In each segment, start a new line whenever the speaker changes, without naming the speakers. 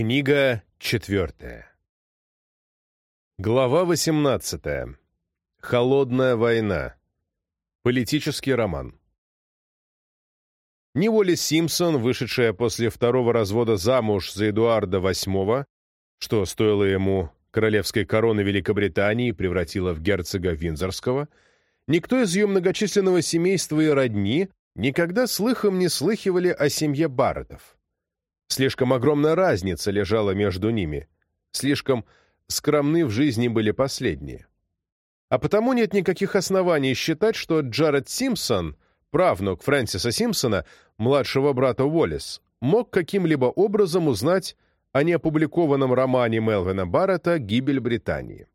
Книга четвертая. Глава восемнадцатая. Холодная война. Политический роман. Уоллес Симпсон, вышедшая после второго развода замуж за Эдуарда VIII, что стоило ему королевской короны Великобритании и превратило в герцога Виндзорского, никто из ее многочисленного семейства и родни никогда слыхом не слыхивали о семье Барреттов. Слишком огромная разница лежала между ними. Слишком скромны в жизни были последние. А потому нет никаких оснований считать, что Джаред Симпсон, правнук Фрэнсиса Симпсона, младшего брата Уоллес, мог каким-либо образом узнать о неопубликованном романе Мелвина Баррета «Гибель Британии».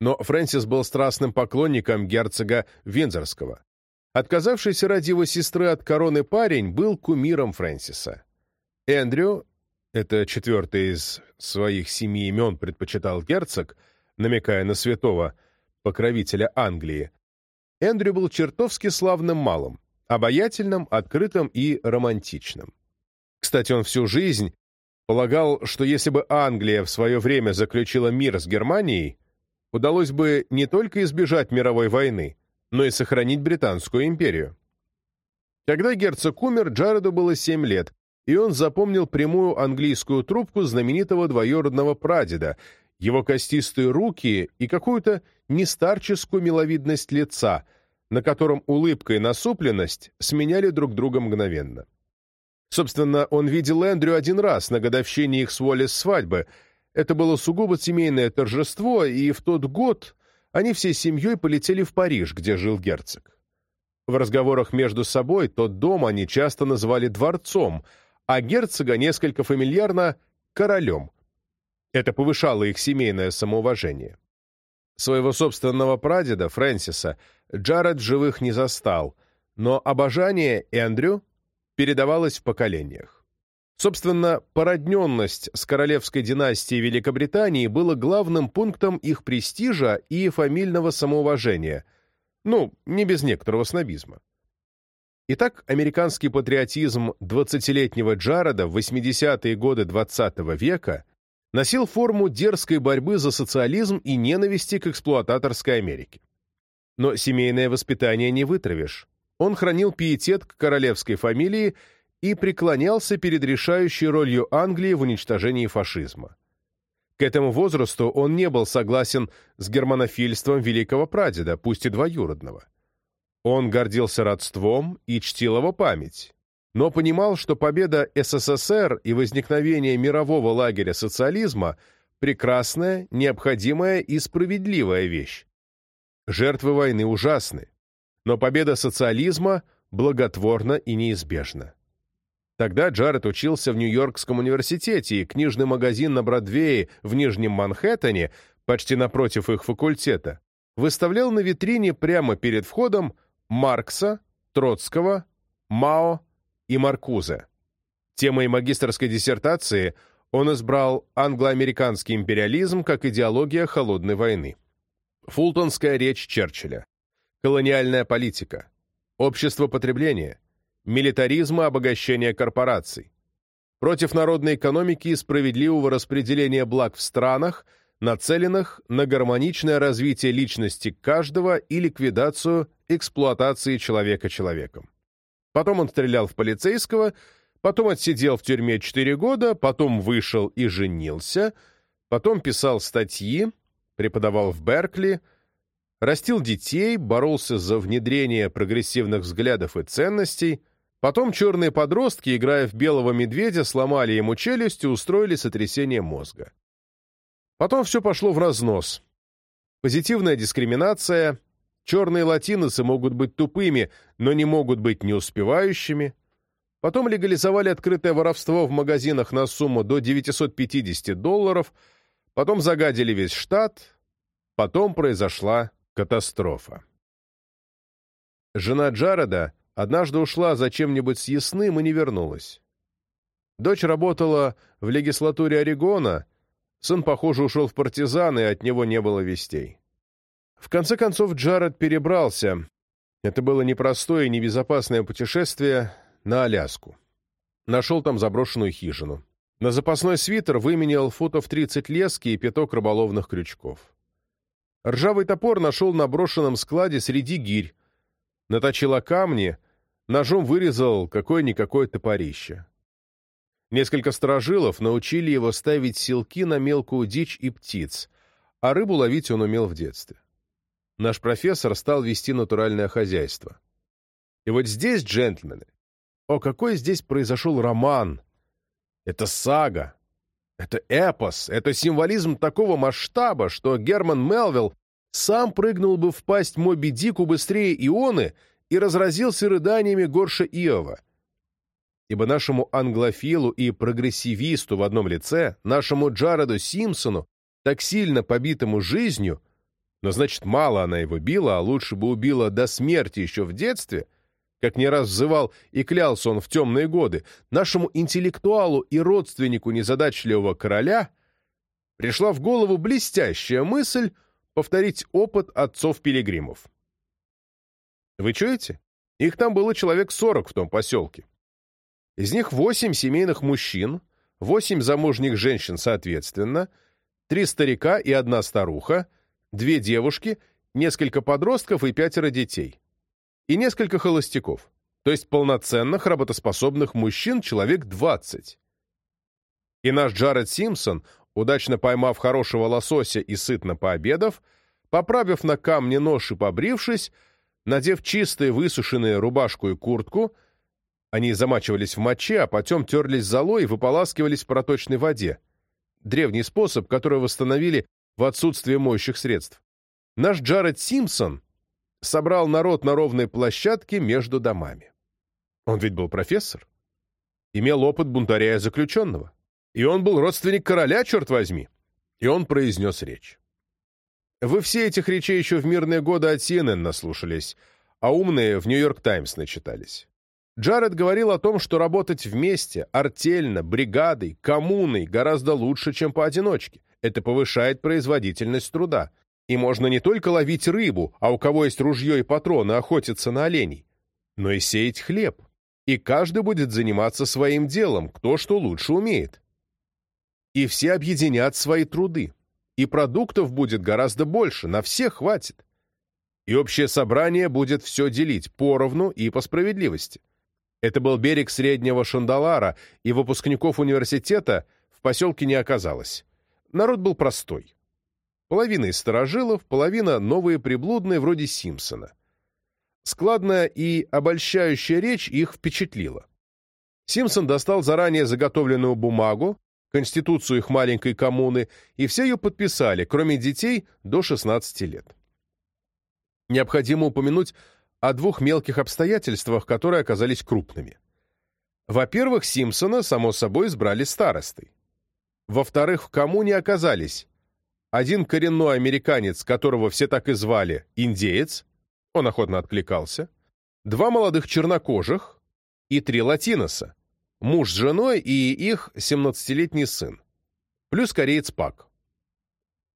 Но Фрэнсис был страстным поклонником герцога Виндзорского. Отказавшийся ради его сестры от короны парень был кумиром Фрэнсиса. Эндрю, это четвертый из своих семи имен предпочитал герцог, намекая на святого, покровителя Англии, Эндрю был чертовски славным малым, обаятельным, открытым и романтичным. Кстати, он всю жизнь полагал, что если бы Англия в свое время заключила мир с Германией, удалось бы не только избежать мировой войны, но и сохранить Британскую империю. Когда герцог умер, Джареду было семь лет, и он запомнил прямую английскую трубку знаменитого двоюродного прадеда, его костистые руки и какую-то нестарческую миловидность лица, на котором улыбка и насупленность сменяли друг друга мгновенно. Собственно, он видел Эндрю один раз на годовщине их с Уоллес свадьбы. Это было сугубо семейное торжество, и в тот год они всей семьей полетели в Париж, где жил герцог. В разговорах между собой тот дом они часто называли дворцом — а герцога несколько фамильярно «королем». Это повышало их семейное самоуважение. Своего собственного прадеда, Фрэнсиса, Джаред живых не застал, но обожание Эндрю передавалось в поколениях. Собственно, породненность с королевской династией Великобритании было главным пунктом их престижа и фамильного самоуважения, ну, не без некоторого снобизма. Итак, американский патриотизм 20-летнего Джареда в 80-е годы XX -го века носил форму дерзкой борьбы за социализм и ненависти к эксплуататорской Америке. Но семейное воспитание не вытравишь. Он хранил пиетет к королевской фамилии и преклонялся перед решающей ролью Англии в уничтожении фашизма. К этому возрасту он не был согласен с германофильством великого прадеда, пусть и двоюродного. Он гордился родством и чтил его память, но понимал, что победа СССР и возникновение мирового лагеря социализма – прекрасная, необходимая и справедливая вещь. Жертвы войны ужасны, но победа социализма благотворна и неизбежна. Тогда Джаред учился в Нью-Йоркском университете, и книжный магазин на Бродвее в Нижнем Манхэттене, почти напротив их факультета, выставлял на витрине прямо перед входом Маркса, Троцкого, Мао и Маркузе. Темой магистрской диссертации он избрал англо-американский империализм как идеология холодной войны. Фултонская речь Черчилля. Колониальная политика. Общество потребления. Милитаризм и обогащение корпораций. Против народной экономики и справедливого распределения благ в странах, нацеленных на гармоничное развитие личности каждого и ликвидацию эксплуатации человека человеком. Потом он стрелял в полицейского, потом отсидел в тюрьме 4 года, потом вышел и женился, потом писал статьи, преподавал в Беркли, растил детей, боролся за внедрение прогрессивных взглядов и ценностей, потом черные подростки, играя в белого медведя, сломали ему челюсть и устроили сотрясение мозга. Потом все пошло в разнос. Позитивная дискриминация, Черные латиносы могут быть тупыми, но не могут быть неуспевающими. Потом легализовали открытое воровство в магазинах на сумму до 950 долларов, потом загадили весь штат, потом произошла катастрофа. Жена Джареда однажды ушла за чем-нибудь съестным и не вернулась. Дочь работала в легислатуре Орегона, сын, похоже, ушел в партизаны, и от него не было вестей. В конце концов, Джаред перебрался. Это было непростое и небезопасное путешествие на Аляску. Нашел там заброшенную хижину. На запасной свитер выменял футов 30 лески и пяток рыболовных крючков. Ржавый топор нашел на брошенном складе среди гирь. Наточила камни, ножом вырезал какое-никакое топорище. Несколько сторожилов научили его ставить силки на мелкую дичь и птиц, а рыбу ловить он умел в детстве. Наш профессор стал вести натуральное хозяйство. И вот здесь, джентльмены, о, какой здесь произошел роман! Это сага, это эпос, это символизм такого масштаба, что Герман Мелвилл сам прыгнул бы в пасть Моби Дику быстрее Ионы и разразился рыданиями горше Иова. Ибо нашему англофилу и прогрессивисту в одном лице, нашему Джареду Симпсону, так сильно побитому жизнью, но значит, мало она его била, а лучше бы убила до смерти еще в детстве — как не раз взывал и клялся он в темные годы, нашему интеллектуалу и родственнику незадачливого короля пришла в голову блестящая мысль повторить опыт отцов-пилигримов. Вы чуете? Их там было человек сорок в том поселке. Из них восемь семейных мужчин, восемь замужних женщин соответственно, три старика и одна старуха, две девушки, несколько подростков и пятеро детей и несколько холостяков, то есть полноценных работоспособных мужчин человек 20. И наш Джаред Симпсон, удачно поймав хорошего лосося и сытно пообедав, поправив на камне нож и побрившись, надев чистые высушенные рубашку и куртку, они замачивались в моче, а потом терлись золой и выполаскивались в проточной воде. Древний способ, который восстановили в отсутствие моющих средств. Наш Джаред Симпсон собрал народ на ровной площадке между домами. Он ведь был профессор, имел опыт бунтаря и заключенного. И он был родственник короля, черт возьми. И он произнес речь. Вы все этих речей еще в мирные годы от CNN наслушались, а умные в «Нью-Йорк Таймс» начитались. Джаред говорил о том, что работать вместе, артельно, бригадой, коммуной гораздо лучше, чем поодиночке. Это повышает производительность труда. И можно не только ловить рыбу, а у кого есть ружье и патроны, охотиться на оленей, но и сеять хлеб. И каждый будет заниматься своим делом, кто что лучше умеет. И все объединят свои труды. И продуктов будет гораздо больше, на всех хватит. И общее собрание будет все делить поровну и по справедливости. Это был берег Среднего Шандалара, и выпускников университета в поселке не оказалось. Народ был простой. Половина из старожилов, половина новые приблудные вроде Симпсона. Складная и обольщающая речь их впечатлила. Симпсон достал заранее заготовленную бумагу, конституцию их маленькой коммуны, и все ее подписали, кроме детей до 16 лет. Необходимо упомянуть о двух мелких обстоятельствах, которые оказались крупными. Во-первых, Симпсона, само собой, избрали старостой. Во-вторых, в коммуне оказались один коренной американец, которого все так и звали, индеец, он охотно откликался, два молодых чернокожих и три латиноса, муж с женой и их 17-летний сын, плюс кореец Пак.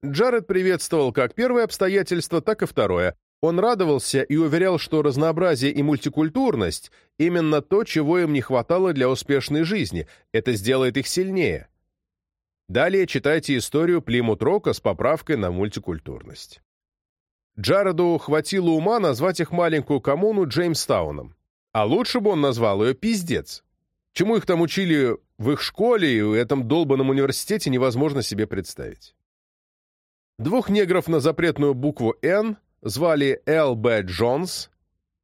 Джаред приветствовал как первое обстоятельство, так и второе. Он радовался и уверял, что разнообразие и мультикультурность – именно то, чего им не хватало для успешной жизни, это сделает их сильнее. Далее читайте историю Плимут-Рока с поправкой на мультикультурность. Джареду хватило ума назвать их маленькую коммуну Джеймстауном. А лучше бы он назвал ее «Пиздец». Чему их там учили в их школе и в этом долбанном университете, невозможно себе представить. Двух негров на запретную букву «Н» звали Эл Б. Джонс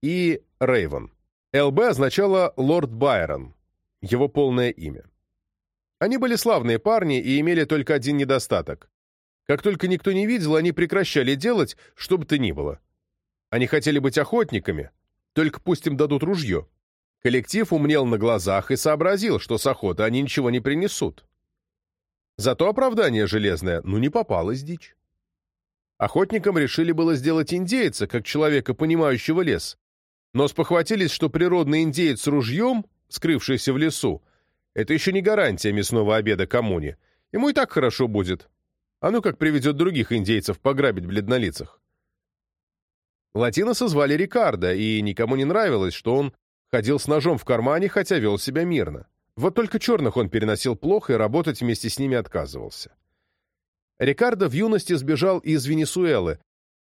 и Рейвен. ЛБ означало «Лорд Байрон», его полное имя. Они были славные парни и имели только один недостаток. Как только никто не видел, они прекращали делать, что бы то ни было. Они хотели быть охотниками, только пусть им дадут ружье. Коллектив умнел на глазах и сообразил, что с охоты они ничего не принесут. Зато оправдание железное, ну не попалась дичь. Охотникам решили было сделать индейца, как человека, понимающего лес. Но спохватились, что природный индеец с ружьем, скрывшийся в лесу, это еще не гарантия мясного обеда коммуне. Ему и так хорошо будет. А ну как приведет других индейцев пограбить бледнолицах. Латиноса звали Рикардо, и никому не нравилось, что он ходил с ножом в кармане, хотя вел себя мирно. Вот только черных он переносил плохо и работать вместе с ними отказывался. Рикардо в юности сбежал из Венесуэлы,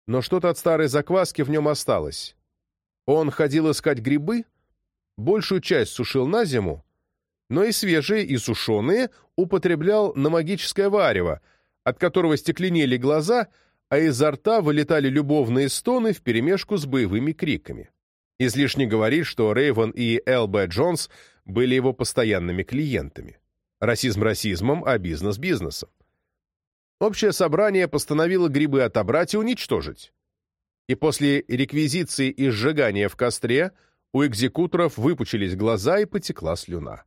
но что-то от старой закваски в нем осталось. Он ходил искать грибы, большую часть сушил на зиму, но и свежие, и сушеные употреблял на магическое варево, от которого стекленели глаза, а изо рта вылетали любовные стоны вперемешку с боевыми криками. Излишне говорить, что Рейвен и Л.Б. Джонс были его постоянными клиентами. Расизм расизмом, а бизнес бизнесом. Общее собрание постановило грибы отобрать и уничтожить. И после реквизиции и сжигания в костре у экзекуторов выпучились глаза и потекла слюна.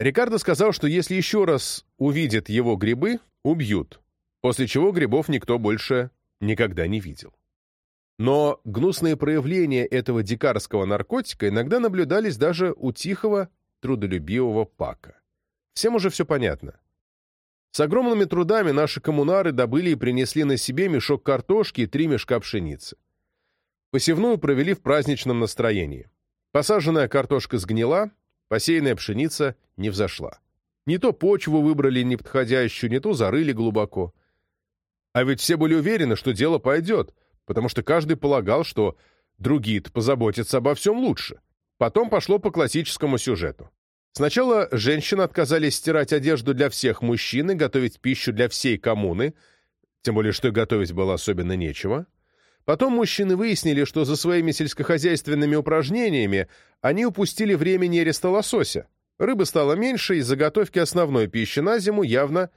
Рикардо сказал, что если еще раз увидят его грибы, убьют, после чего грибов никто больше никогда не видел. Но гнусные проявления этого дикарского наркотика иногда наблюдались даже у тихого, трудолюбивого Пака. Всем уже все понятно. С огромными трудами наши коммунары добыли и принесли на себе мешок картошки и три мешка пшеницы. Посевную провели в праздничном настроении. Посаженная картошка сгнила, посеянная пшеница не взошла. Не то почву выбрали неподходящую, не то зарыли глубоко. А ведь все были уверены, что дело пойдет, потому что каждый полагал, что другие позаботятся обо всем лучше. Потом пошло по классическому сюжету. Сначала женщины отказались стирать одежду для всех мужчин и готовить пищу для всей коммуны, тем более что готовить было особенно нечего. Потом мужчины выяснили, что за своими сельскохозяйственными упражнениями они упустили время нереста лосося. Рыбы стало меньше, и заготовки основной пищи на зиму явно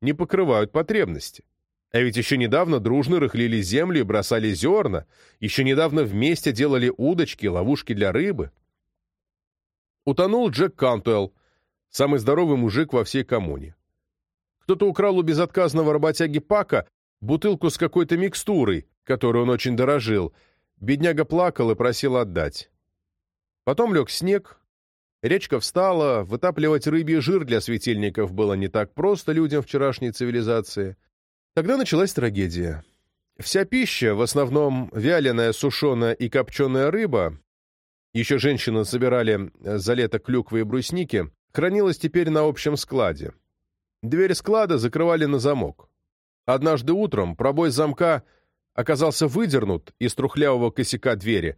не покрывают потребности. А ведь еще недавно дружно рыхлили землю и бросали зерна, еще недавно вместе делали удочки, ловушки для рыбы. Утонул Джек Кантуэлл, самый здоровый мужик во всей коммуне. Кто-то украл у безотказного работяги Пака бутылку с какой-то микстурой, которой он очень дорожил. Бедняга плакал и просил отдать. Потом лег снег, речка встала, вытапливать рыбий жир для светильников было не так просто людям вчерашней цивилизации — Тогда началась трагедия. Вся пища, в основном вяленая, сушеная и копченая рыба, еще женщины собирали э, за лето клюквы и брусники, хранилась теперь на общем складе. Дверь склада закрывали на замок. Однажды утром пробой замка оказался выдернут из трухлявого косяка двери.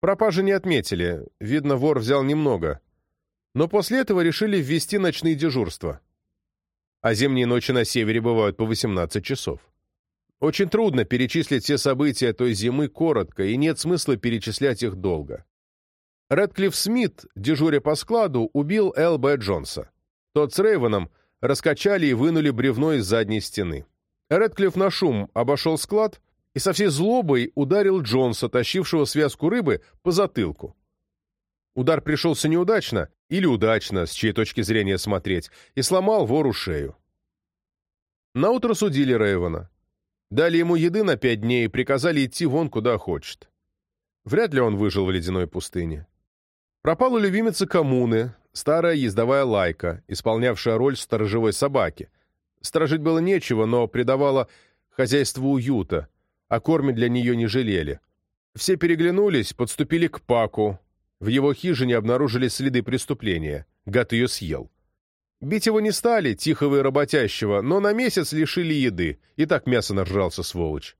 Пропажи не отметили, видно, вор взял немного. Но после этого решили ввести ночные дежурства а зимние ночи на севере бывают по 18 часов. Очень трудно перечислить все события той зимы коротко, и нет смысла перечислять их долго. Редклифф Смит, дежуря по складу, убил Б. Джонса. Тот с Рейвеном раскачали и вынули бревно из задней стены. Редклифф на шум обошел склад и со всей злобой ударил Джонса, тащившего связку рыбы, по затылку. Удар пришелся неудачно, или удачно, с чьей точки зрения смотреть, и сломал вору шею. Наутро судили Рейвена. Дали ему еды на пять дней и приказали идти вон куда хочет. Вряд ли он выжил в ледяной пустыне. Пропала любимица коммуны, старая ездовая лайка, исполнявшая роль сторожевой собаки. Сторожить было нечего, но придавала хозяйству уюта, а корме для нее не жалели. Все переглянулись, подступили к Паку, в его хижине обнаружили следы преступления. Гад ее съел. Бить его не стали, тихого и работящего, но на месяц лишили еды. И так мясо нажрался, сволочь.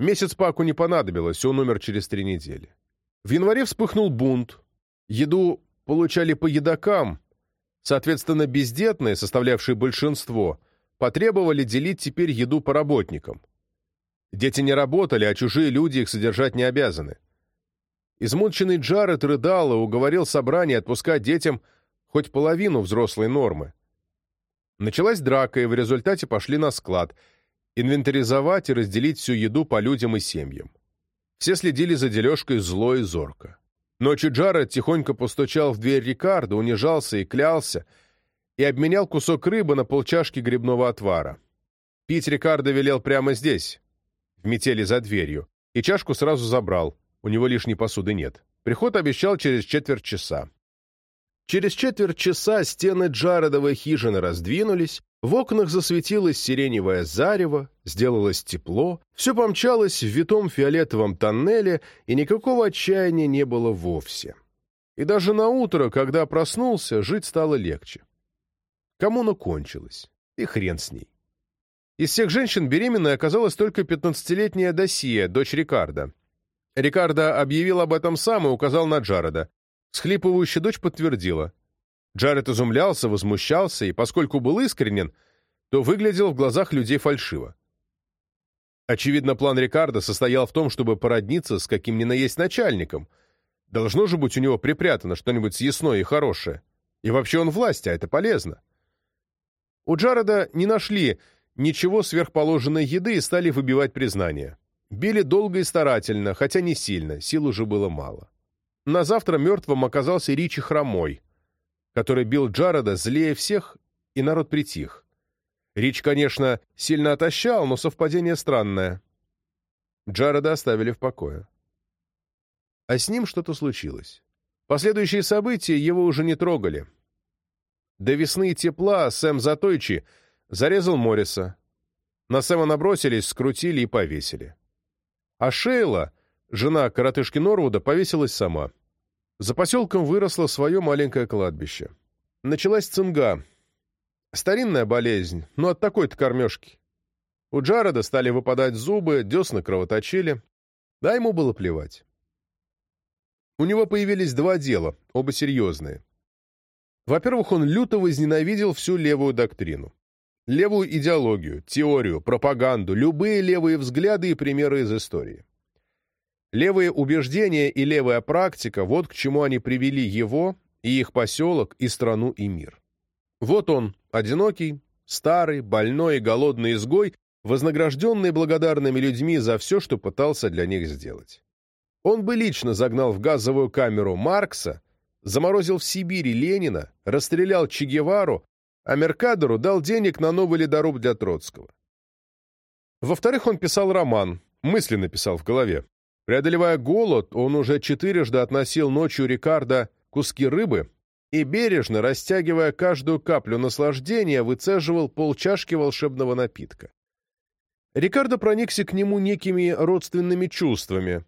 Месяц Паку не понадобилось, он умер через три недели. В январе вспыхнул бунт. Еду получали по едокам. Соответственно, бездетные, составлявшие большинство, потребовали делить теперь еду по работникам. Дети не работали, а чужие люди их содержать не обязаны. Измученный Джаред рыдал и уговорил собрание отпускать детям хоть половину взрослой нормы. Началась драка, и в результате пошли на склад, инвентаризовать и разделить всю еду по людям и семьям. Все следили за дележкой зло и зорко. Ночью Джаред тихонько постучал в дверь Рикардо, унижался и клялся, и обменял кусок рыбы на полчашки грибного отвара. Пить Рикардо велел прямо здесь, в метели за дверью, и чашку сразу забрал, у него лишней посуды нет. Приход обещал через четверть часа. Через четверть часа стены Джаредовой хижины раздвинулись, в окнах засветилось сиреневое зарево, сделалось тепло, все помчалось в витом фиолетовом тоннеле, и никакого отчаяния не было вовсе. И даже на утро, когда проснулся, жить стало легче. Коммуна кончилась, и хрен с ней. Из всех женщин беременной оказалась только 15-летняя Досия, дочь Рикардо. Рикардо объявил об этом сам и указал на Джареда. Схлипывающая дочь подтвердила. Джаред изумлялся, возмущался, и, поскольку был искренен, то выглядел в глазах людей фальшиво. Очевидно, план Рикардо состоял в том, чтобы породниться с каким ни на есть начальником. Должно же быть у него припрятано что-нибудь съестное и хорошее. И вообще он власть, а это полезно. У Джареда не нашли ничего сверхположенной еды и стали выбивать признание. Били долго и старательно, хотя не сильно, сил уже было мало. На завтра мертвым оказался Ричи Хромой, который бил Джареда злее всех, и народ притих. Рич, конечно, сильно отощал, но совпадение странное. Джареда оставили в покое. А с ним что-то случилось. Последующие события его уже не трогали. До весны тепла Сэм Затойчи зарезал Морриса. На Сэма набросились, скрутили и повесили. А Шейла, жена коротышки Норвуда, повесилась сама. За поселком выросло свое маленькое кладбище. Началась цинга. Старинная болезнь, но от такой-то кормежки. У Джареда стали выпадать зубы, десны кровоточили. Да, ему было плевать. У него появились два дела, оба серьезные. Во-первых, он люто возненавидел всю левую доктрину. Левую идеологию, теорию, пропаганду, любые левые взгляды и примеры из истории. Левые убеждения и левая практика – вот к чему они привели его и их поселок, и страну, и мир. Вот он, одинокий, старый, больной и голодный изгой, вознагражденный благодарными людьми за все, что пытался для них сделать. Он бы лично загнал в газовую камеру Маркса заморозил в Сибири Ленина, расстрелял Че Гевару, а Меркадору дал денег на новый ледоруб для Троцкого. Во-вторых, он писал роман, мысленно писал в голове. Преодолевая голод, он уже четырежды относил ночью Рикардо куски рыбы и, бережно растягивая каждую каплю наслаждения, выцеживал полчашки волшебного напитка. Рикардо проникся к нему некими родственными чувствами,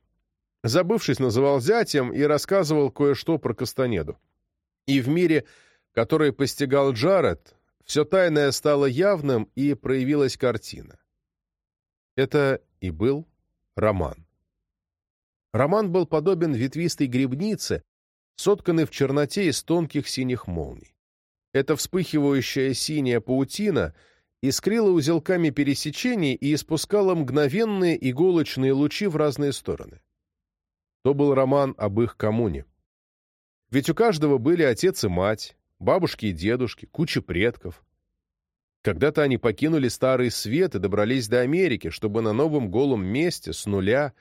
Забывшись, называл зятем и рассказывал кое-что про Кастанеду. И в мире, который постигал Джаред, все тайное стало явным и проявилась картина. Это и был роман. Роман был подобен ветвистой грибнице, сотканной в черноте из тонких синих молний. Эта вспыхивающая синяя паутина искрила узелками пересечений и испускала мгновенные иголочные лучи в разные стороны то был роман об их коммуне. Ведь у каждого были отец и мать, бабушки и дедушки, куча предков. Когда-то они покинули Старый Свет и добрались до Америки, чтобы на новом голом месте, с нуля,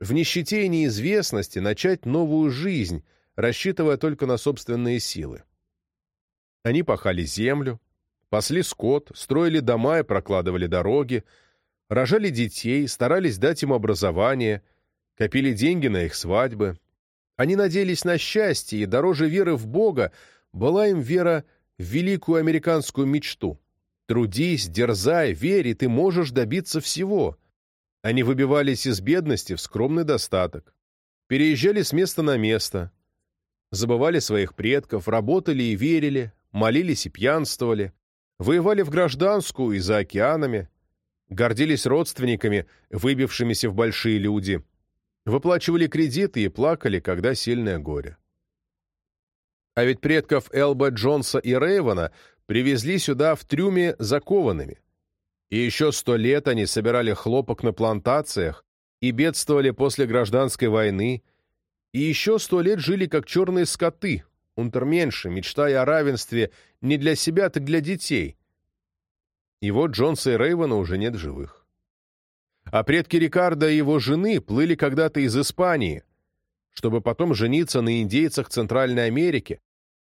в нищете и неизвестности начать новую жизнь, рассчитывая только на собственные силы. Они пахали землю, пасли скот, строили дома и прокладывали дороги, рожали детей, старались дать им образование — копили деньги на их свадьбы. Они надеялись на счастье, и дороже веры в Бога была им вера в великую американскую мечту. Трудись, дерзай, верь, и ты можешь добиться всего. Они выбивались из бедности в скромный достаток. Переезжали с места на место. Забывали своих предков, работали и верили, молились и пьянствовали. Воевали в гражданскую и за океанами. Гордились родственниками, выбившимися в большие люди выплачивали кредиты и плакали, когда сильное горе. А ведь предков Элба Джонса и Рейвана привезли сюда в трюме закованными. И еще сто лет они собирали хлопок на плантациях и бедствовали после гражданской войны, и еще сто лет жили как черные скоты, унтерменши, мечтая о равенстве не для себя, так для детей. И вот Джонса и Рейвана уже нет живых. А предки Рикардо и его жены плыли когда-то из Испании, чтобы потом жениться на индейцах Центральной Америки,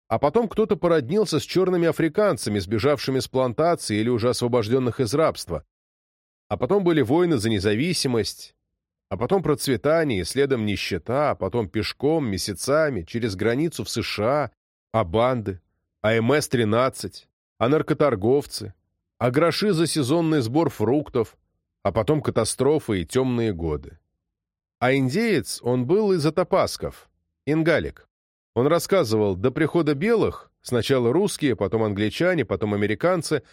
а потом кто-то породнился с черными африканцами, сбежавшими с плантации или уже освобожденных из рабства. А потом были войны за независимость, а потом процветание, следом нищета, а потом пешком, месяцами, через границу в США, а банды, а МС-13, а наркоторговцы, а гроши за сезонный сбор фруктов, а потом катастрофы и темные годы. А индеец он был из Атапасков, ингалик. Он рассказывал, до прихода белых, сначала русские, потом англичане, потом американцы,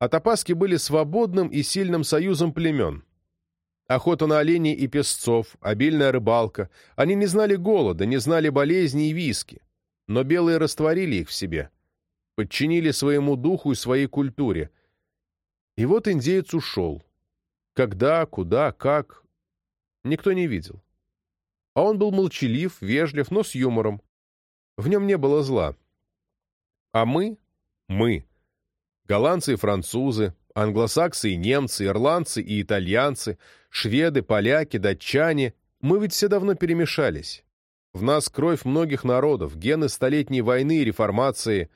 Атапаски были свободным и сильным союзом племен. Охота на оленей и песцов, обильная рыбалка. Они не знали голода, не знали болезней и виски. Но белые растворили их в себе, подчинили своему духу и своей культуре. И вот индеец ушел. Когда, куда, как, никто не видел. А он был молчалив, вежлив, но с юмором. В нем не было зла. А мы, мы, голландцы и французы, англосаксы и немцы, ирландцы и итальянцы, шведы, поляки, датчане, мы ведь все давно перемешались. В нас кровь многих народов, гены Столетней войны и реформации,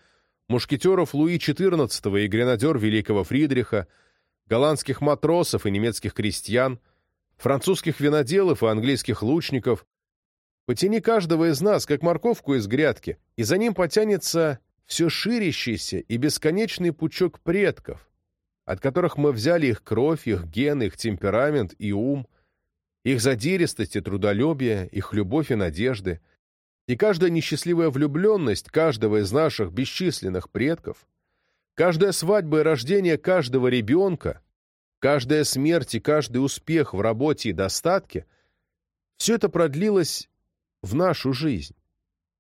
мушкетеров Луи XIV и гренадер Великого Фридриха, голландских матросов и немецких крестьян, французских виноделов и английских лучников. Потяни каждого из нас, как морковку из грядки, и за ним потянется все ширящийся и бесконечный пучок предков, от которых мы взяли их кровь, их гены, их темперамент и ум, их задиристость и трудолюбие, их любовь и надежды, и каждая несчастливая влюбленность каждого из наших бесчисленных предков, каждая свадьба и рождение каждого ребенка, каждая смерть и каждый успех в работе и достатке — все это продлилось в нашу жизнь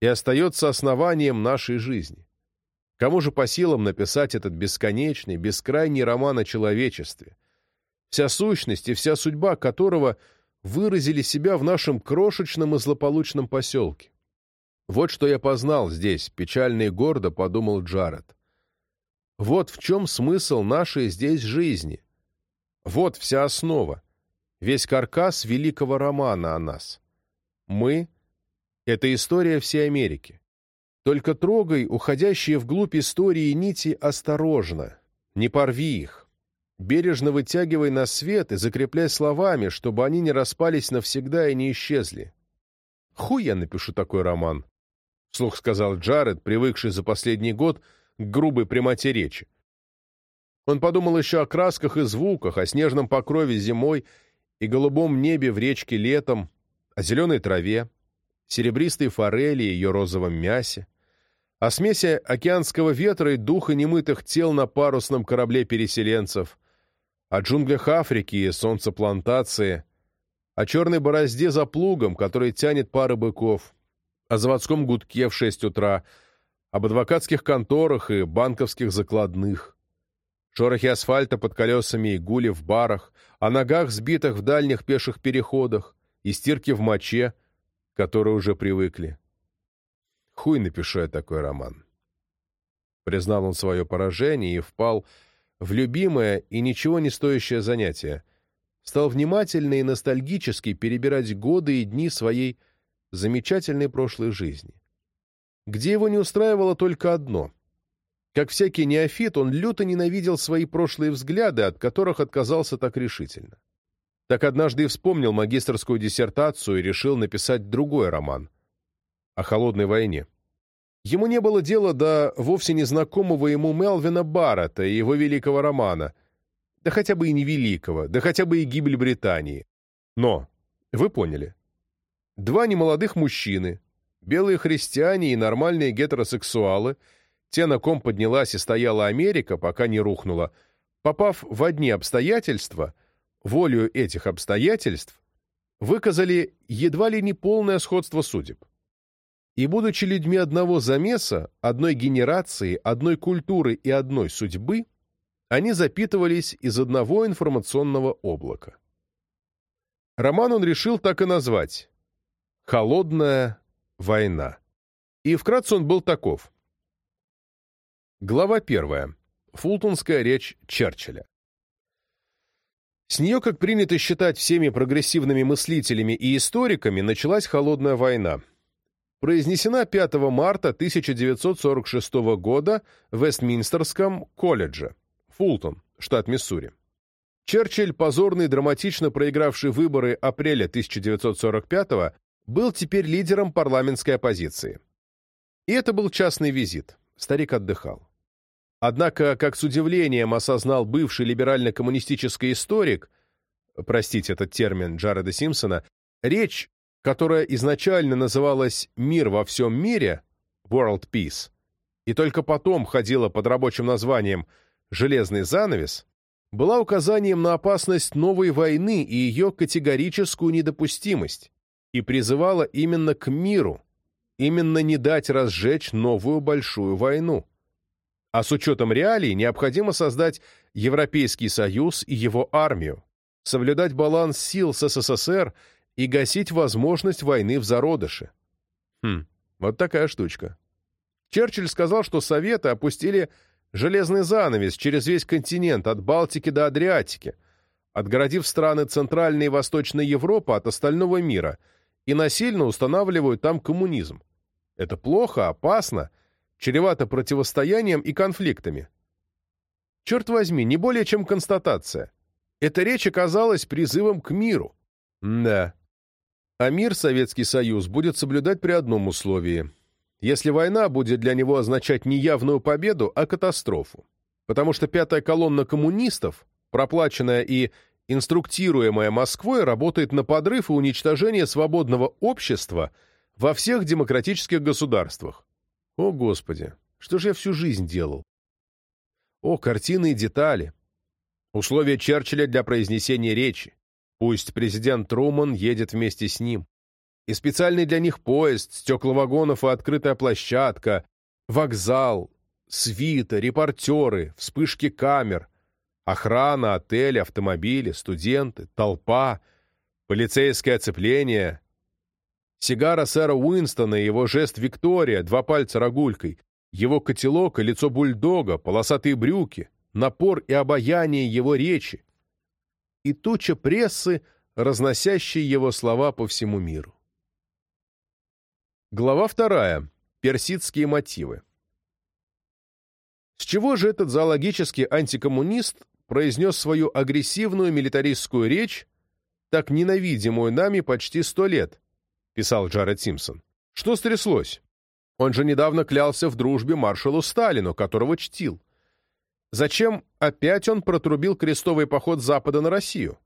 и остается основанием нашей жизни. Кому же по силам написать этот бесконечный, бескрайний роман о человечестве, вся сущность и вся судьба которого выразили себя в нашем крошечном и злополучном поселке? Вот что я познал здесь, печально и гордо подумал Джаред. Вот в чем смысл нашей здесь жизни. Вот вся основа, весь каркас великого романа о нас. Мы — это история всей Америки. Только трогай уходящие вглубь истории нити осторожно, не порви их. Бережно вытягивай на свет и закрепляй словами, чтобы они не распались навсегда и не исчезли. «Хуй я напишу такой роман», — вслух сказал Джаред, привыкший за последний год к грубой прямоте речи. Он подумал еще о красках и звуках, о снежном покрове зимой и голубом небе в речке летом, о зеленой траве, серебристой форели и ее розовом мясе о смеси океанского ветра и духа немытых тел на парусном корабле переселенцев, о джунглях Африки и солнцеплантации, о черной борозде за плугом, который тянет пары быков, о заводском гудке в шесть утра, об адвокатских конторах и банковских закладных, шорохе асфальта под колесами и гуле в барах, о ногах, сбитых в дальних пеших переходах, и стирке в моче, к которой уже привыкли. Хуй напишу я такой роман. Признал он свое поражение и впал в любимое и ничего не стоящее занятие. Стал внимательно и ностальгически перебирать годы и дни своей замечательной прошлой жизни. Где его не устраивало только одно. Как всякий неофит, он люто ненавидел свои прошлые взгляды, от которых отказался так решительно. Так однажды и вспомнил магистрскую диссертацию и решил написать другой роман о холодной войне. Ему не было дела до вовсе незнакомого ему Мелвина Баррета и его великого романа, да хотя бы и не великого, да хотя бы и гибель Британии. Но, вы поняли, два немолодых мужчины, белые христиане и нормальные гетеросексуалы, те, на ком поднялась и стояла Америка, пока не рухнула, попав в одни обстоятельства, волею этих обстоятельств, выказали едва ли не полное сходство судеб. И, будучи людьми одного замеса, одной генерации, одной культуры и одной судьбы, они запитывались из одного информационного облака. Роман он решил так и назвать «Холодная война». И вкратце он был таков. Глава первая. Фултонская речь Черчилля. С нее, как принято считать всеми прогрессивными мыслителями и историками, началась Холодная война – произнесена 5 марта 1946 года в Вестминстерском колледже, Фултон, штат Миссури. Черчилль, позорный драматично проигравший выборы апреля 1945 был теперь лидером парламентской оппозиции. И это был частный визит. Старик отдыхал. Однако, как с удивлением осознал бывший либерально-коммунистический историк, простите этот термин Джареда Симпсона, речь, которая изначально называлась «Мир во всем мире» World Peace, и только потом ходила под рабочим названием «Железный занавес», была указанием на опасность новой войны и ее категорическую недопустимость, и призывала именно к миру, именно не дать разжечь новую большую войну. А с учетом реалий необходимо создать Европейский Союз и его армию, соблюдать баланс сил с СССР и гасить возможность войны в зародыше. Хм, вот такая штучка. Черчилль сказал, что Советы опустили железный занавес через весь континент, от Балтики до Адриатики, отгородив страны Центральной и Восточной Европы от остального мира, и насильно устанавливают там коммунизм. Это плохо, опасно, чревато противостоянием и конфликтами. Черт возьми, не более чем констатация. Эта речь оказалась призывом к миру. Да. А мир Советский Союз будет соблюдать при одном условии. Если война будет для него означать не явную победу, а катастрофу. Потому что пятая колонна коммунистов, проплаченная и инструктируемая Москвой, работает на подрыв и уничтожение свободного общества во всех демократических государствах. О, Господи, что же я всю жизнь делал? О, картины и детали. Условия Черчилля для произнесения речи. Пусть президент Труман едет вместе с ним. И специальный для них поезд, стекла вагонов и открытая площадка, вокзал, свита, репортеры, вспышки камер, охрана, отели, автомобили, студенты, толпа, полицейское оцепление, сигара сэра Уинстона и его жест Виктория, два пальца рогулькой, его котелок и лицо бульдога, полосатые брюки, напор и обаяние его речи и туча прессы, разносящей его слова по всему миру. Глава вторая. Персидские мотивы. С чего же этот зоологический антикоммунист произнес свою агрессивную милитаристскую речь, так ненавидимую нами почти сто лет, писал Джаред Симпсон. Что стряслось? Он же недавно клялся в дружбе маршалу Сталину, которого чтил. Зачем опять он протрубил крестовый поход Запада на Россию?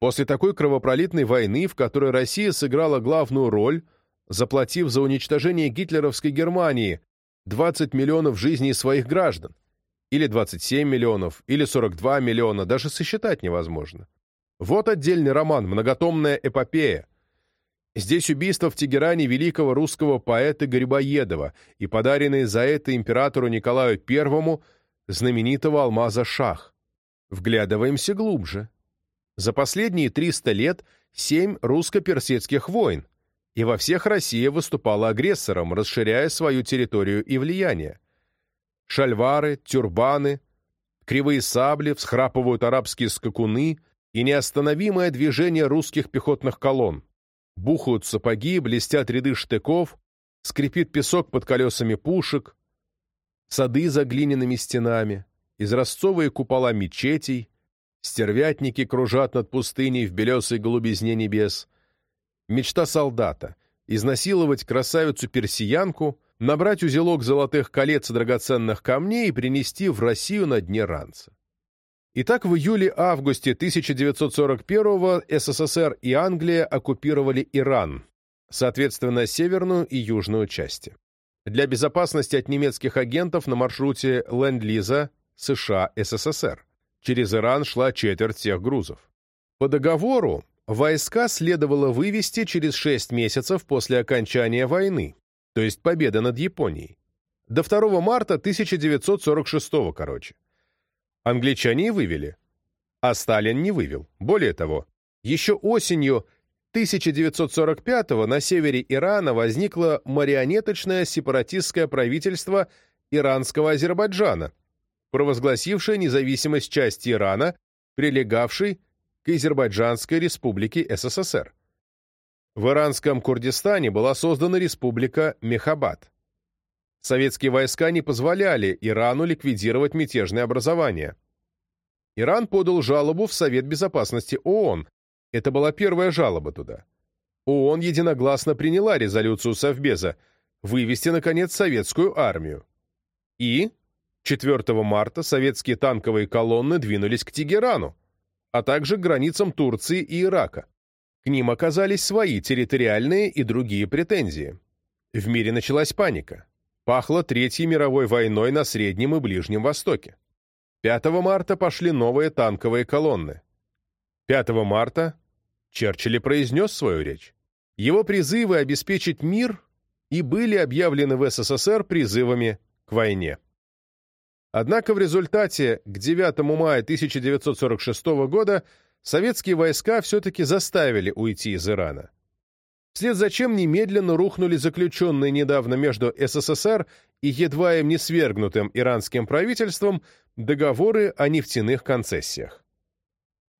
После такой кровопролитной войны, в которой Россия сыграла главную роль, заплатив за уничтожение гитлеровской Германии 20 миллионов жизней своих граждан, или 27 миллионов, или 42 миллиона, даже сосчитать невозможно. Вот отдельный роман, многотомная эпопея. Здесь убийство в Тегеране великого русского поэта Грибоедова и подаренный за это императору Николаю Первому знаменитого алмаза Шах. Вглядываемся глубже. За последние 300 лет семь русско-персидских войн, и во всех Россия выступала агрессором, расширяя свою территорию и влияние. Шальвары, тюрбаны, кривые сабли, всхрапывают арабские скакуны и неостановимое движение русских пехотных колонн. Бухают сапоги, блестят ряды штыков, скрипит песок под колесами пушек, сады за глиняными стенами, изразцовые купола мечетей, стервятники кружат над пустыней в белесой голубизне небес. Мечта солдата — изнасиловать красавицу-персиянку, набрать узелок золотых колец и драгоценных камней и принести в Россию на дне ранца. Итак, в июле-августе 1941-го СССР и Англия оккупировали Иран, соответственно, северную и южную части для безопасности от немецких агентов на маршруте Ленд-Лиза США-СССР. Через Иран шла четверть всех грузов. По договору войска следовало вывести через 6 месяцев после окончания войны, то есть победы над Японией. До 2 марта 1946 короче. Англичане вывели, а Сталин не вывел. Более того, еще осенью 1945-го на севере Ирана возникло марионеточное сепаратистское правительство иранского Азербайджана, провозгласившее независимость части Ирана, прилегавшей к Азербайджанской республике СССР. В иранском Курдистане была создана республика Мехабад. Советские войска не позволяли Ирану ликвидировать мятежные образования. Иран подал жалобу в Совет Безопасности ООН, это была первая жалоба туда. ООН единогласно приняла резолюцию Совбеза вывести, наконец, советскую армию. И 4 марта советские танковые колонны двинулись к Тегерану, а также к границам Турции и Ирака. К ним оказались свои территориальные и другие претензии. В мире началась паника. Пахло Третьей мировой войной на Среднем и Ближнем Востоке. 5 марта пошли новые танковые колонны. 5 марта Черчилль произнес свою речь. Его призывы обеспечить мир и были объявлены в СССР призывами к войне. Однако в результате к 9 мая 1946 года советские войска все-таки заставили уйти из Ирана. Вслед за чем немедленно рухнули заключенные недавно между СССР и едва им не свергнутым иранским правительством договоры о нефтяных концессиях.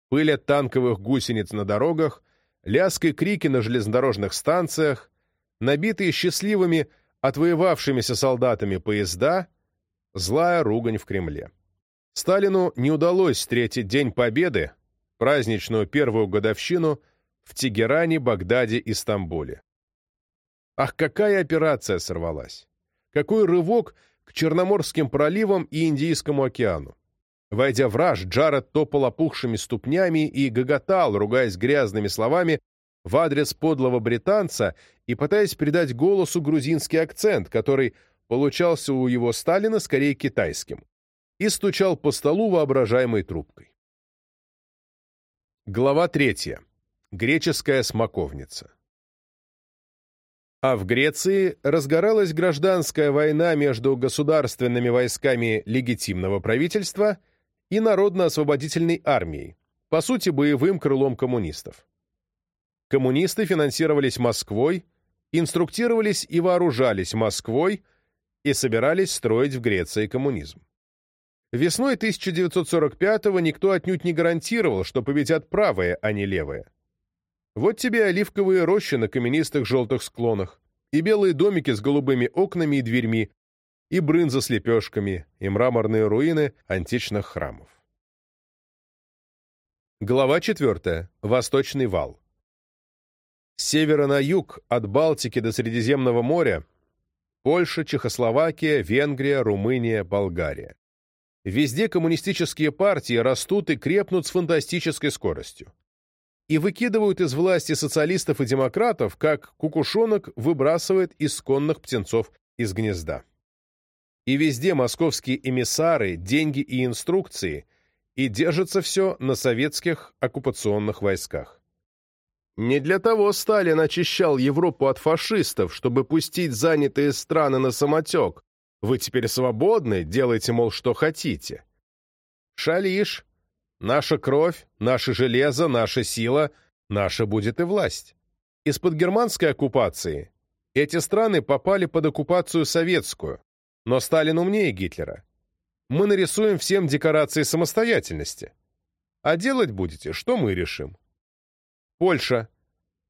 Пыль от танковых гусениц на дорогах, лязг и крики на железнодорожных станциях, набитые счастливыми, отвоевавшимися солдатами поезда, злая ругань в Кремле. Сталину не удалось встретить День Победы, праздничную первую годовщину, в Тегеране, Багдаде и Стамбуле. Ах, какая операция сорвалась! Какой рывок к Черноморским проливам и Индийскому океану! Войдя в раж, Джаред топал опухшими ступнями и гоготал, ругаясь грязными словами, в адрес подлого британца и пытаясь придать голосу грузинский акцент, который получался у его Сталина скорее китайским, и стучал по столу воображаемой трубкой. Глава третья. Греческая смоковница. А в Греции разгоралась гражданская война между государственными войсками легитимного правительства и Народно-освободительной армией, по сути, боевым крылом коммунистов. Коммунисты финансировались Москвой, инструктировались и вооружались Москвой и собирались строить в Греции коммунизм. Весной 1945-го никто отнюдь не гарантировал, что победят правые, а не левые. Вот тебе оливковые рощи на каменистых желтых склонах, и белые домики с голубыми окнами и дверьми, и брынза с лепешками, и мраморные руины античных храмов. Глава 4. Восточный вал. С севера на юг, от Балтики до Средиземного моря, Польша, Чехословакия, Венгрия, Румыния, Болгария. Везде коммунистические партии растут и крепнут с фантастической скоростью. И выкидывают из власти социалистов и демократов, как кукушонок выбрасывает исконных птенцов из гнезда. И везде московские эмиссары, деньги и инструкции, и держится все на советских оккупационных войсках. Не для того Сталин очищал Европу от фашистов, чтобы пустить занятые страны на самотек. Вы теперь свободны, делайте, мол, что хотите. Шалиш. Наша кровь, наше железо, наша сила, наша будет и власть. Из-под германской оккупации эти страны попали под оккупацию советскую, но Сталин умнее Гитлера. Мы нарисуем всем декорации самостоятельности. А делать будете, что мы решим. Польша.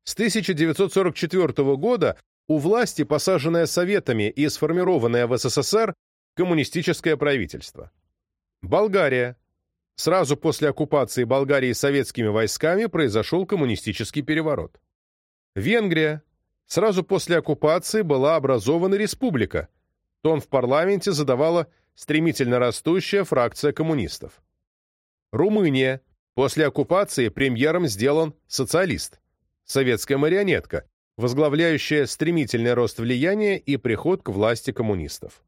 С 1944 года у власти посаженное Советами и сформированное в СССР коммунистическое правительство. Болгария. Сразу после оккупации Болгарии советскими войсками произошел коммунистический переворот. Венгрия. Сразу после оккупации была образована республика. Тон в парламенте задавала стремительно растущая фракция коммунистов. Румыния. После оккупации премьером сделан социалист, советская марионетка, возглавляющая стремительный рост влияния и приход к власти коммунистов.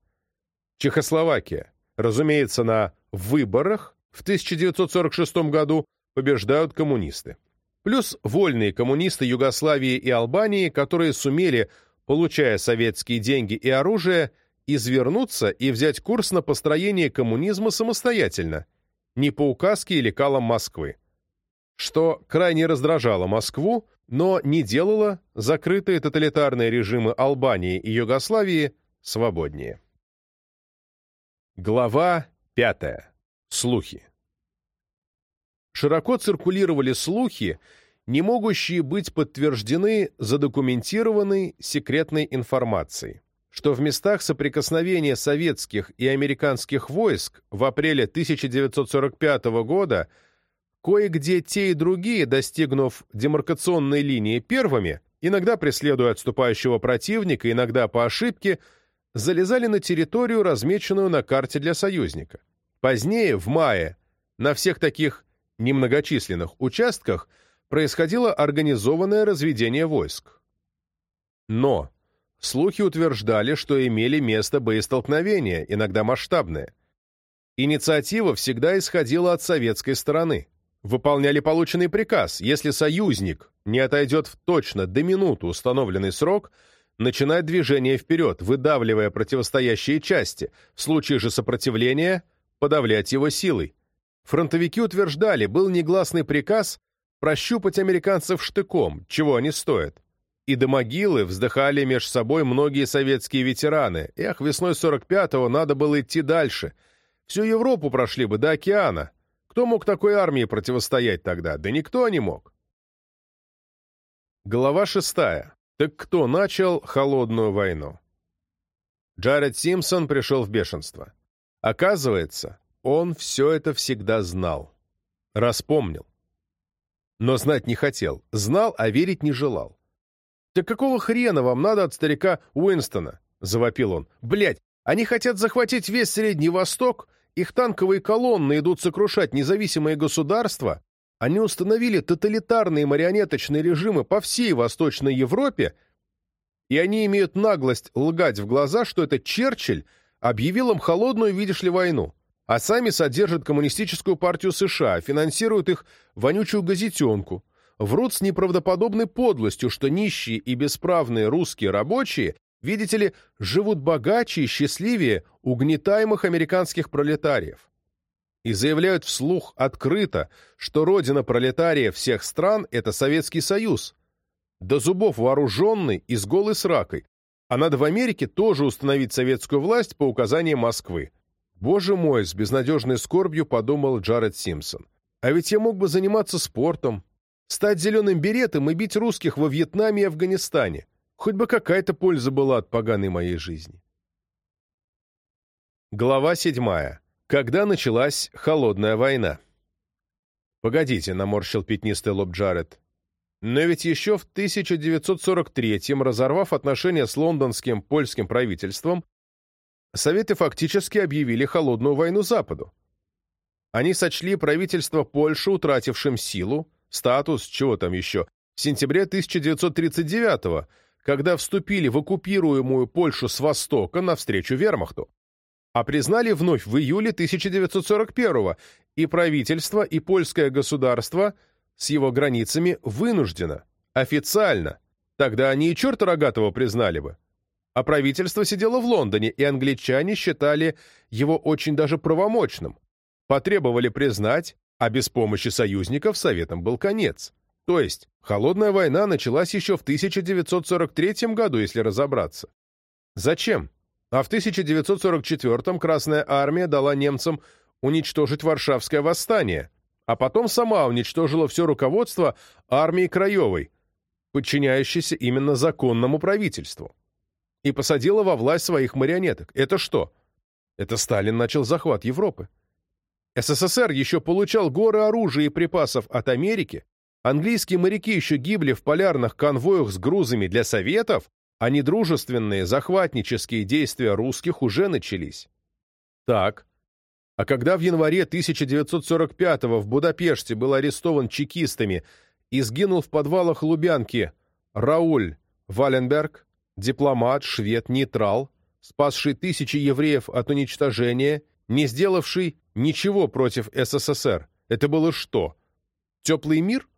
Чехословакия, разумеется, на выборах в 1946 году побеждают коммунисты. Плюс вольные коммунисты Югославии и Албании, которые сумели, получая советские деньги и оружие, извернуться и взять курс на построение коммунизма самостоятельно, не по указке или калам Москвы, что крайне раздражало Москву, но не делало закрытые тоталитарные режимы Албании и Югославии свободнее. Глава 5. Слухи. Широко циркулировали слухи, не могущие быть подтверждены задокументированной секретной информацией что в местах соприкосновения советских и американских войск в апреле 1945 года кое-где те и другие, достигнув демаркационной линии первыми, иногда преследуя отступающего противника, иногда по ошибке, залезали на территорию, размеченную на карте для союзника. Позднее, в мае, на всех таких немногочисленных участках происходило организованное разведение войск. Но слухи утверждали, что имели место боестолкновения, иногда масштабные. Инициатива всегда исходила от советской стороны. Выполняли полученный приказ. Если союзник не отойдет в точно до минуты установленный срок, начинает движение вперед, выдавливая противостоящие части, в случае же сопротивления подавлять его силой. Фронтовики утверждали, был негласный приказ прощупать американцев штыком, чего они стоят. И до могилы вздыхали меж собой многие советские ветераны. Эх, весной 45-го надо было идти дальше. Всю Европу прошли бы до океана. Кто мог такой армии противостоять тогда? Да никто не мог. Глава шестая. Так кто начал холодную войну? Джаред Симпсон пришел в бешенство. Оказывается, он все это всегда знал. Распомнил. Но знать не хотел. Знал, а верить не желал. «Так какого хрена вам надо от старика Уинстона?» — завопил он. «Блядь, они хотят захватить весь Средний Восток, их танковые колонны идут сокрушать независимые государства, они установили тоталитарные марионеточные режимы по всей Восточной Европе, и они имеют наглость лгать в глаза, что это Черчилль объявил им холодную, видишь ли, войну а сами содержат коммунистическую партию США, финансируют их вонючую газетенку, врут с неправдоподобной подлостью, что нищие и бесправные русские рабочие, видите ли, живут богаче и счастливее угнетаемых американских пролетариев. И заявляют вслух открыто, что родина пролетария всех стран – это Советский Союз, до зубов вооруженный и с голой сракой, а надо в Америке тоже установить советскую власть по указаниям Москвы. «Боже мой!» — с безнадежной скорбью подумал Джаред Симпсон. «А ведь я мог бы заниматься спортом, стать зеленым беретом и бить русских во Вьетнаме и Афганистане. Хоть бы какая-то польза была от поганой моей жизни». Глава седьмая. Когда началась холодная война? «Погодите», — наморщил пятнистый лоб Джаред. «Но ведь еще в 1943-м, разорвав отношения с лондонским польским правительством, Советы фактически объявили холодную войну Западу. Они сочли правительство Польши утратившим силу, статус, чего там еще, в сентябре 1939 когда вступили в оккупируемую Польшу с востока навстречу вермахту, а признали вновь в июле 1941 и правительство, и польское государство с его границами вынуждено, официально, тогда они и черта рогатого признали бы, а правительство сидело в Лондоне, и англичане считали его очень даже правомочным. Потребовали признать, а без помощи союзников Советам был конец. То есть, холодная война началась еще в 1943 году, если разобраться. Зачем? А в 1944 Красная Армия дала немцам уничтожить Варшавское восстание, а потом сама уничтожила все руководство армии Краевой, подчиняющейся именно законному правительству и посадила во власть своих марионеток. Это что? Это Сталин начал захват Европы. СССР еще получал горы оружия и припасов от Америки, английские моряки еще гибли в полярных конвоях с грузами для Советов, а недружественные захватнические действия русских уже начались. Так, а когда в январе 1945 в Будапеште был арестован чекистами и сгинул в подвалах Лубянки Рауль Валенберг, дипломат, швед, нейтрал, спасший тысячи евреев от уничтожения, не сделавший ничего против СССР. Это было что? Теплый мир?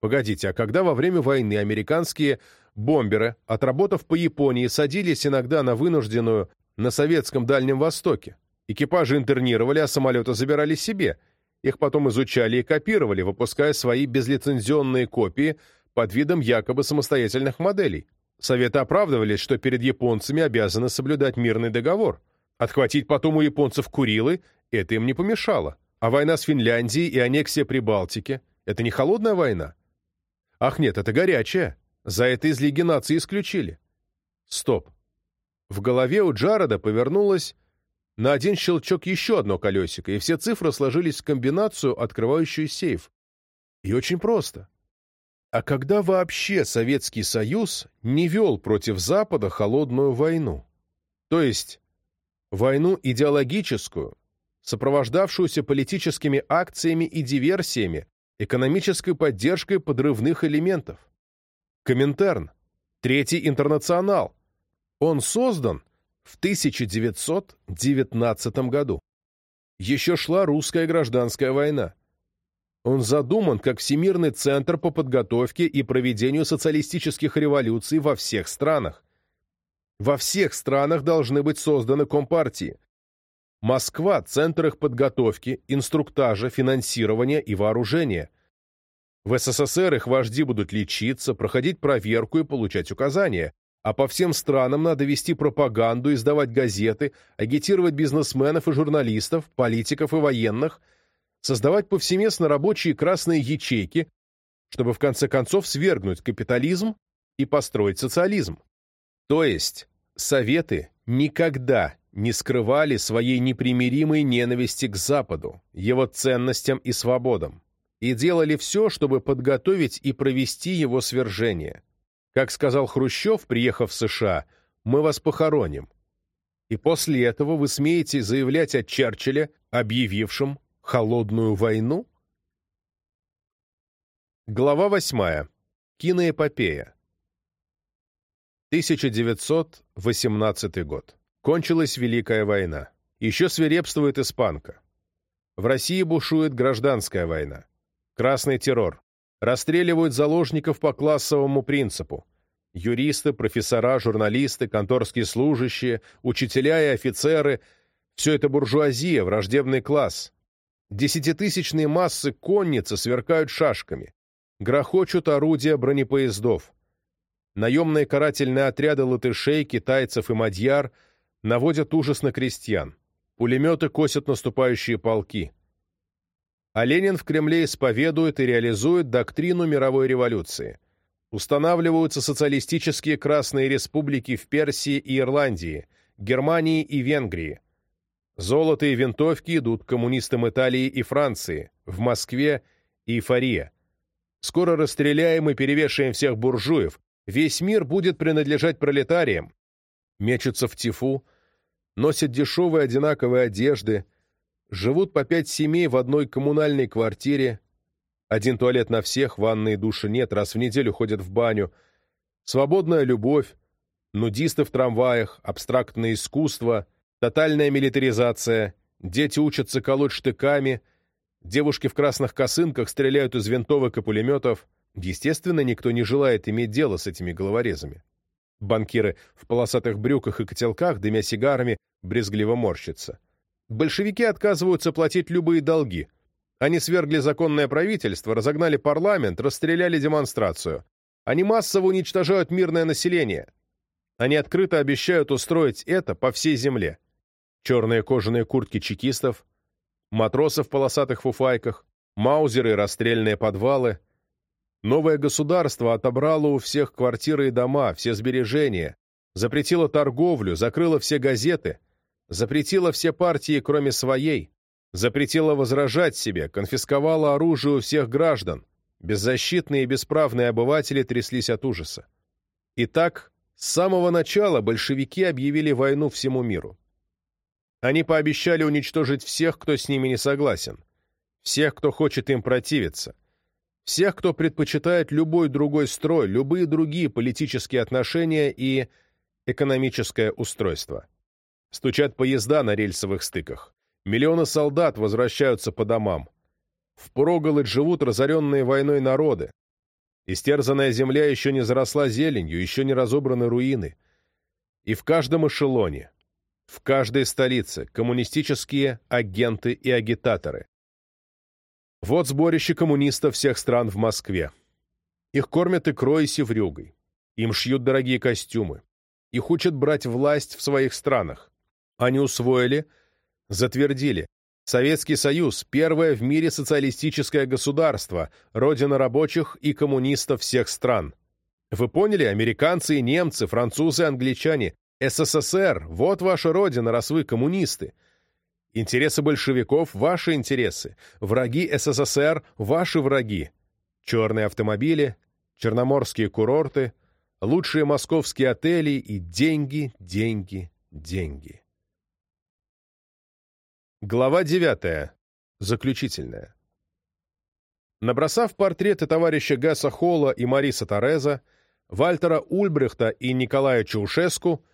Погодите, а когда во время войны американские бомберы, отработав по Японии, садились иногда на вынужденную на советском Дальнем Востоке? Экипажи интернировали, а самолеты забирали себе. Их потом изучали и копировали, выпуская свои безлицензионные копии под видом якобы самостоятельных моделей. Советы оправдывались, что перед японцами обязаны соблюдать мирный договор. Отхватить потом у японцев Курилы – это им не помешало. А война с Финляндией и аннексия Прибалтики – это не холодная война? Ах нет, это горячая. За это из Лиги наций исключили. Стоп. В голове у Джареда повернулось на один щелчок еще одно колесико, и все цифры сложились в комбинацию, открывающую сейф. И очень просто. А когда вообще Советский Союз не вел против Запада холодную войну? То есть войну идеологическую, сопровождавшуюся политическими акциями и диверсиями, экономической поддержкой подрывных элементов. Коминтерн, Третий интернационал. Он создан в 1919 году. Еще шла русская гражданская война. Он задуман как Всемирный центр по подготовке и проведению социалистических революций во всех странах. Во всех странах должны быть созданы компартии. Москва – центр их подготовки, инструктажа, финансирования и вооружения. В СССР их вожди будут лечиться, проходить проверку и получать указания, а по всем странам надо вести пропаганду, издавать газеты, агитировать бизнесменов и журналистов, политиков и военных, создавать повсеместно рабочие красные ячейки, чтобы в конце концов свергнуть капитализм и построить социализм. То есть Советы никогда не скрывали своей непримиримой ненависти к Западу, его ценностям и свободам и делали все, чтобы подготовить и провести его свержение. Как сказал Хрущев, приехав в США, «Мы вас похороним». И после этого вы смеете заявлять о Черчилле, объявившем холодную войну? Глава восьмая. Киноэпопея. 1918 год. Кончилась Великая война. Еще свирепствует испанка. В России бушует гражданская война. Красный террор. Расстреливают заложников по классовому принципу. Юристы, профессора, журналисты, конторские служащие, учителя и офицеры – все это буржуазия, враждебный класс. Десятитысячные массы конницы сверкают шашками. Грохочут орудия бронепоездов. Наемные карательные отряды латышей, китайцев и мадьяр наводят ужас на крестьян. Пулеметы косят наступающие полки а Ленин в Кремле исповедует и реализует доктрину мировой революции. Устанавливаются социалистические красные республики в Персии и Ирландии, Германии и Венгрии. Золото и винтовки идут коммунистам Италии и Франции, в Москве – эйфория. Скоро расстреляем и перевешаем всех буржуев, весь мир будет принадлежать пролетариям. Мечутся в тифу, носят дешевые одинаковые одежды – Живут по пять семей в одной коммунальной квартире. Один туалет на всех, ванны и души нет, раз в неделю ходят в баню. Свободная любовь, нудисты в трамваях, абстрактное искусство, тотальная милитаризация, дети учатся колоть штыками, девушки в красных косынках стреляют из винтовок и пулеметов. Естественно, никто не желает иметь дело с этими головорезами. Банкиры в полосатых брюках и котелках, дымя сигарами, брезгливо морщатся. Большевики отказываются платить любые долги. Они свергли законное правительство, разогнали парламент, расстреляли демонстрацию. Они массово уничтожают мирное население. Они открыто обещают устроить это по всей земле. Черные кожаные куртки чекистов, матросы в полосатых фуфайках, маузеры и расстрельные подвалы. Новое государство отобрало у всех квартиры и дома, все сбережения, запретило торговлю, закрыло все газеты, запретила все партии, кроме своей, запретила возражать себе, конфисковала оружие у всех граждан. Беззащитные и бесправные обыватели тряслись от ужаса. Итак, с самого начала большевики объявили войну всему миру. Они пообещали уничтожить всех, кто с ними не согласен, всех, кто хочет им противиться, всех, кто предпочитает любой другой строй, любые другие политические отношения и экономическое устройство. Стучат поезда на рельсовых стыках. Миллионы солдат возвращаются по домам. В проголодь живут разоренные войной народы. Истерзанная земля еще не заросла зеленью, еще не разобраны руины. И в каждом эшелоне, в каждой столице коммунистические агенты и агитаторы. Вот сборище коммунистов всех стран в Москве. Их кормят икрой и севрюгой. Им шьют дорогие костюмы. Их учат брать власть в своих странах. Они усвоили, затвердили. Советский Союз – первое в мире социалистическое государство, родина рабочих и коммунистов всех стран. Вы поняли, американцы и немцы, французы и англичане, СССР – вот ваша родина, раз вы коммунисты. Интересы большевиков – ваши интересы. Враги СССР – ваши враги. Черные автомобили, черноморские курорты, лучшие московские отели и деньги, деньги, деньги. Глава 9. Заключительная. Набросав портреты товарища Гасса Холла и Мариса Тореза, Вальтера Ульбрехта и Николая Чаушеску,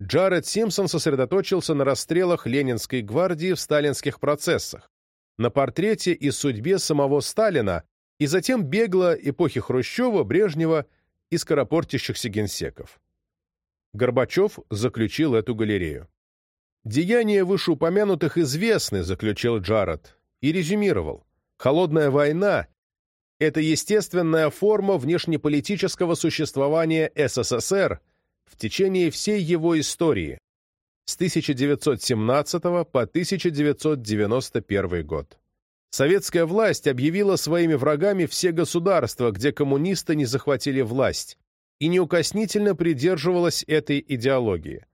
Джаред Симпсон сосредоточился на расстрелах Ленинской гвардии в сталинских процессах, на портрете и судьбе самого Сталина и затем бегло эпохи Хрущева, Брежнева и скоропортящихся генсеков. Горбачев заключил эту галерею. «Деяния вышеупомянутых известны», — заключил Джаред, и резюмировал. «Холодная война — это естественная форма внешнеполитического существования СССР в течение всей его истории с 1917 по 1991 год. Советская власть объявила своими врагами все государства, где коммунисты не захватили власть, и неукоснительно придерживалась этой идеологии,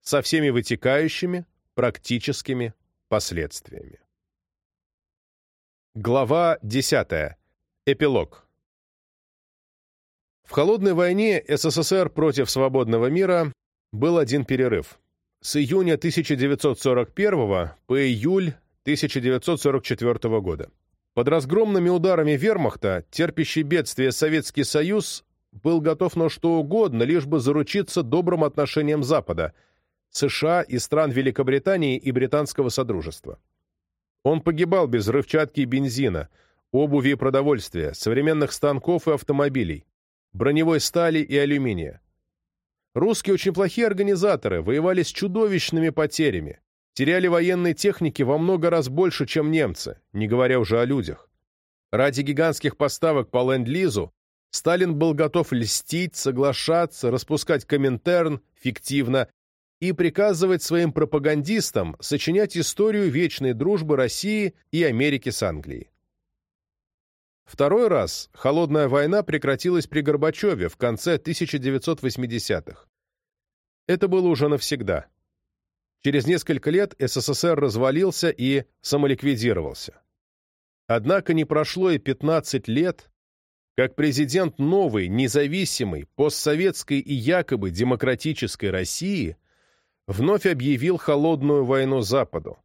со всеми вытекающими практическими последствиями. Глава 10. Эпилог. В холодной войне СССР против свободного мира был один перерыв. С июня 1941 по июль 1944 года. Под разгромными ударами вермахта, терпящий бедствие Советский Союз был готов на что угодно, лишь бы заручиться добрым отношением Запада, США и стран Великобритании и Британского Содружества. Он погибал без взрывчатки и бензина, обуви и продовольствия, современных станков и автомобилей, броневой стали и алюминия. Русские очень плохие организаторы, воевали с чудовищными потерями, теряли военной техники во много раз больше, чем немцы, не говоря уже о людях. Ради гигантских поставок по Ленд-Лизу Сталин был готов льстить, соглашаться, распускать Коминтерн фиктивно и приказывать своим пропагандистам сочинять историю вечной дружбы России и Америки с Англией. Второй раз холодная война прекратилась при Горбачеве в конце 1980-х. Это было уже навсегда. Через несколько лет СССР развалился и самоликвидировался. Однако не прошло и 15 лет, как президент новой, независимой, постсоветской и якобы демократической России вновь объявил холодную войну Западу.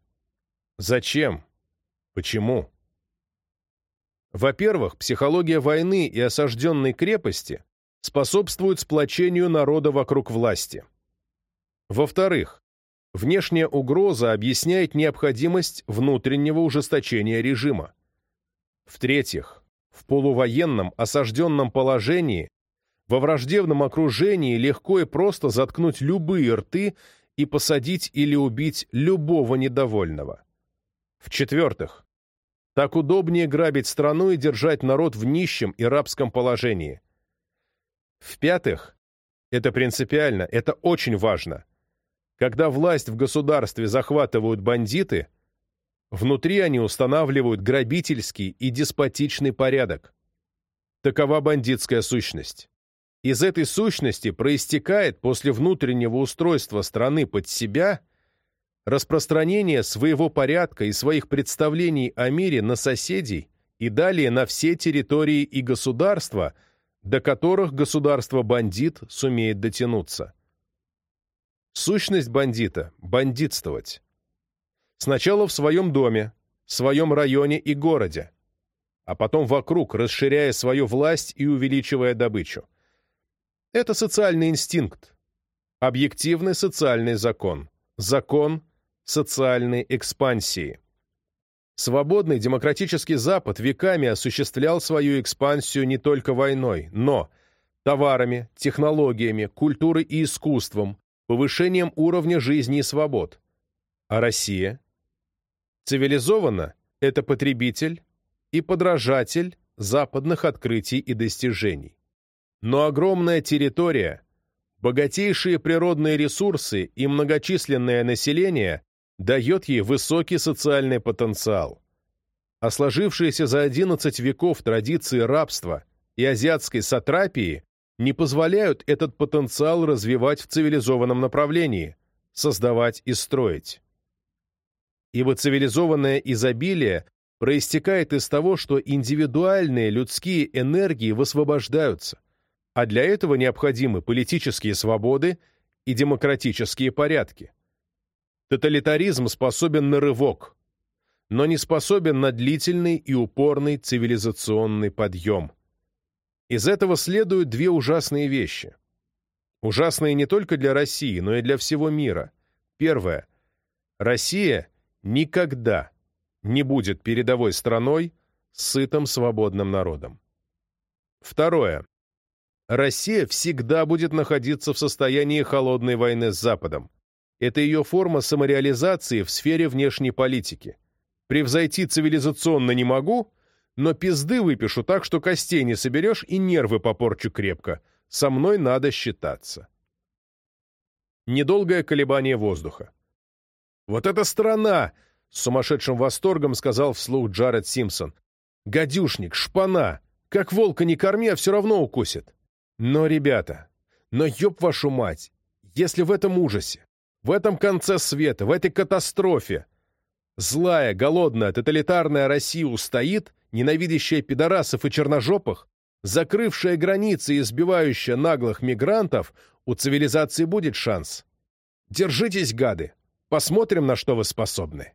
Зачем? Почему? Во-первых, психология войны и осажденной крепости способствует сплочению народа вокруг власти. Во-вторых, внешняя угроза объясняет необходимость внутреннего ужесточения режима. В-третьих, в полувоенном, осажденном положении, во враждебном окружении легко и просто заткнуть любые рты и посадить или убить любого недовольного. В-четвертых, так удобнее грабить страну и держать народ в нищем и рабском положении. В-пятых, это принципиально, это очень важно. Когда власть в государстве захватывают бандиты, Внутри они устанавливают грабительский и деспотичный порядок. Такова бандитская сущность. Из этой сущности проистекает после внутреннего устройства страны под себя распространение своего порядка и своих представлений о мире на соседей и далее на все территории и государства, до которых государство-бандит сумеет дотянуться. Сущность бандита – бандитствовать. Сначала в своем доме, своем районе и городе, а потом вокруг, расширяя свою власть и увеличивая добычу. Это социальный инстинкт, объективный социальный закон, закон социальной экспансии. Свободный демократический Запад веками осуществлял свою экспансию не только войной, но товарами, технологиями, культурой и искусством, повышением уровня жизни и свобод. А Россия? Цивилизованно – это потребитель и подражатель западных открытий и достижений. Но огромная территория, богатейшие природные ресурсы и многочисленное население дает ей высокий социальный потенциал. А сложившиеся за 11 веков традиции рабства и азиатской сатрапии не позволяют этот потенциал развивать в цивилизованном направлении, создавать и строить ибо цивилизованное изобилие проистекает из того, что индивидуальные людские энергии высвобождаются, а для этого необходимы политические свободы и демократические порядки. Тоталитаризм способен на рывок. но не способен на длительный и упорный цивилизационный подъем. Из этого следуют две ужасные вещи. Ужасные не только для России, но и для всего мира. Первое. Россия никогда не будет передовой страной с сытым свободным народом. Второе. Россия всегда будет находиться в состоянии холодной войны с Западом. Это ее форма самореализации в сфере внешней политики. Превзойти цивилизационно не могу, но пизды выпишу так, что костей не соберешь и нервы попорчу крепко. Со мной надо считаться. Недолгое колебание воздуха. «Вот эта страна!» — с сумасшедшим восторгом сказал вслух Джаред Симпсон. «Гадюшник, шпана! Как волка не корми, а все равно укусит!» Но, ребята, но ёб вашу мать, если в этом ужасе, в этом конце света, в этой катастрофе злая, голодная, тоталитарная Россия устоит, ненавидящая пидорасов и черножопых, закрывшая границы и избивающая наглых мигрантов, у цивилизации будет шанс. Держитесь, гады, посмотрим, на что вы способны.